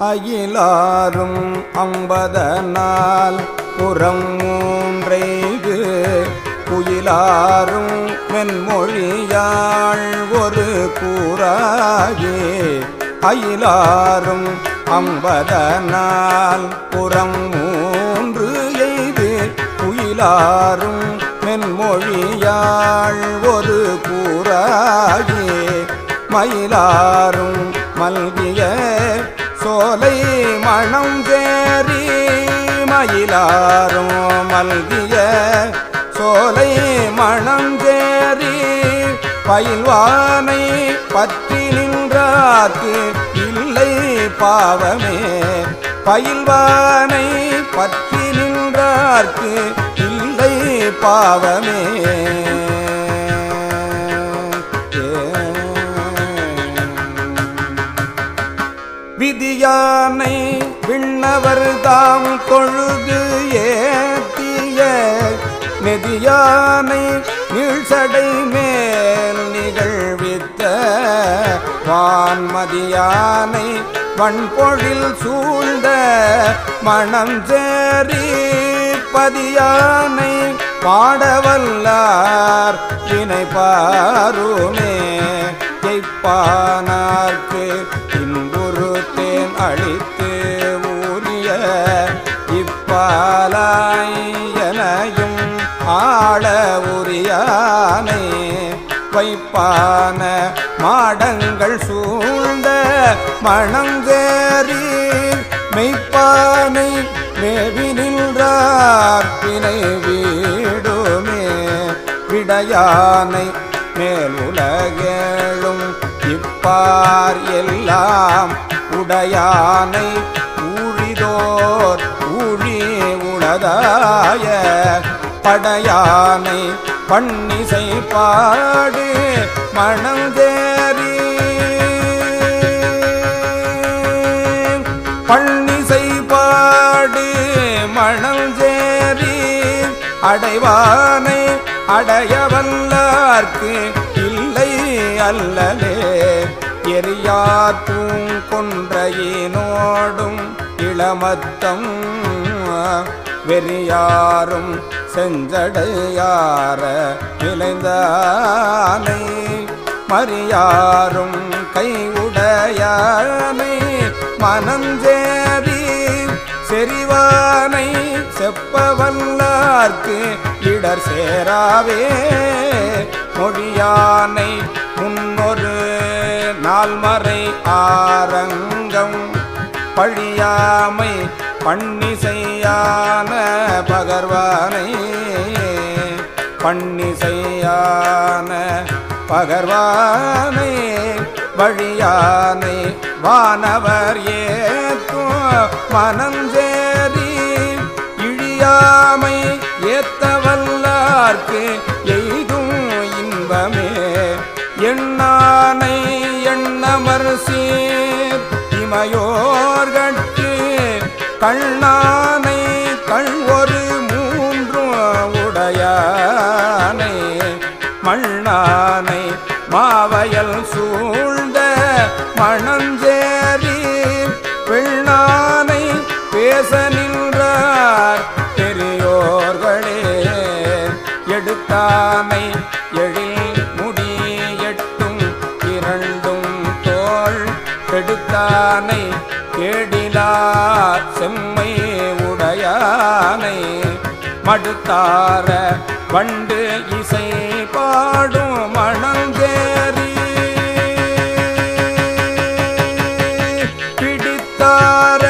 அகிலாரும் அம்பதனால் புறம் மூன்றைது குயிலாரும் மென்மொழியாள் ஒரு கூறாகி. அயிலாரும் அம்பதனால் புறம் மூன்று எய்து குயிலாரும் மென்மொழியாள் ஒரு கூறாகி. மயிலாரும் மல்கிய சோலை மணம் தேறி மயிலாரும் மல்கிய சோலை மணம் தேறி பயில்வானை பற்றி நின்றாக்கு இல்லை பாவமே. பயில்வானை பற்றி நின்றார்க்கு இல்லை பாவமே. விதியானை விண்ணவர் தாம் தொழுது ஏத்திய நெதியானை நீழ்சடை மேல் நிகழ்வித்த வான்மதியானை வண்பொழில் சூழ்ந்த மணம் சேரி பதியானை பாடவல்லார் வினை பாருமே ஜெய்ப்பானார்க்கு இன்பு அழித்து ஊனிய இப்பாலாயனையும் ஆள உரியானை. வைப்பான மாடங்கள் சூழ்ந்த மணங்கேறி மெய்ப்பானை மேவி நின்றார். பிணை வீடுமே. விடையானை மேலுலகேழும். இப்பார் எல்லாம் உடையானை ஊழிதோர் ஊழி உளதாய படையானை பண்ணிசை பாடு மணந்தேறி பன்னிசை பாடு மணஞ்சேரி அடைவானை அடையவல்லார்க்கு இல்லை அல்லலே. எரியார் பூங்கொன்றையினோடும் இளமத்தம் வெறியாரும் செஞ்சடையார நிலைந்தானை. மறியாரும் கையுடையானை. மனஞ்சேரி செறிவானை செப்பவல்லார்க்கு இடர் சேராவே. மொழியானை முன்னொரு நால்மறை ஆரங்கம் பழியாமை பன்னிசையான பகர்வானை. பன்னிசையான பகர்வானை வழியானை வானவர் ஏத்தும் மனஞ்சேரி இழியாமை ஏத்தவல்லார்க்கு சீர் இமையோர்கட்கு கண்ணானை கண் ஒரு மூன்றும் உடையானை மண்ணானை மாவயல் சூழ்ந்த மணஞ்சேரி பெண்ணானை பேச நின்றார் பெரியோர்களே எடுத்தானை உடையானை மடுத்தார வண்டு இசை பாடும் மணந்தேரி பிடித்தார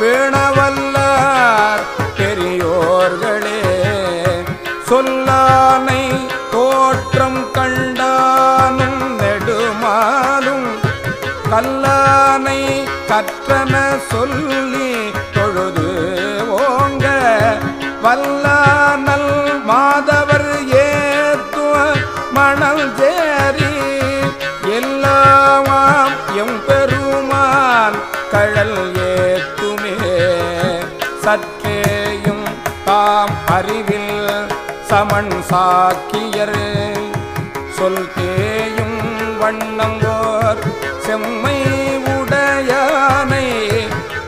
பிணவல்லார் பெரியோர்களே சொல்லானை தோற்றம் கண்டானும் நெடுமாலும் கல்லானை கற்றன சொல்லி வல்லானல் மாதவர் ஏத்துவ மணல் சேரி. எல்லாமாம் எம்பெருமான் கழல் ஏத்துமே. சற்றேயும் தாம் அறிவில் சமன் சாக்கியர். சொல் தேயும் வண்ணம் ஓர் செம்மை உடையானை.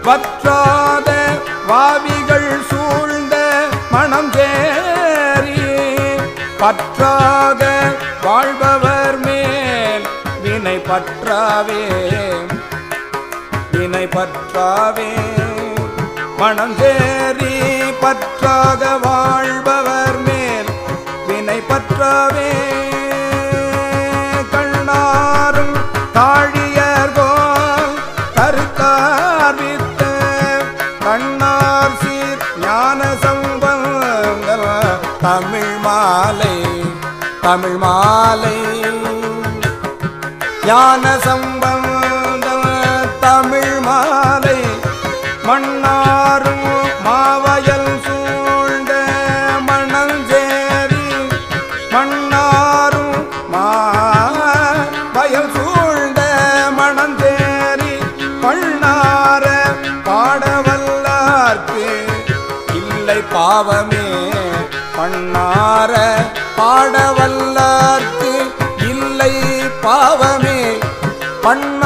வற்றாத வா சேரி பற்றாக வாழ்பவர் மேல் வினை பற்றாவே. வினை பற்றாவே. மனம் சேரி பற்றாக வாழ்பவர் மேல் வினை பற்றாவே. மாலை தமிழ் மாலை. ஞான சம்பம் பாடவல்லார்க்கு இல்லை பாவமே. பண்ண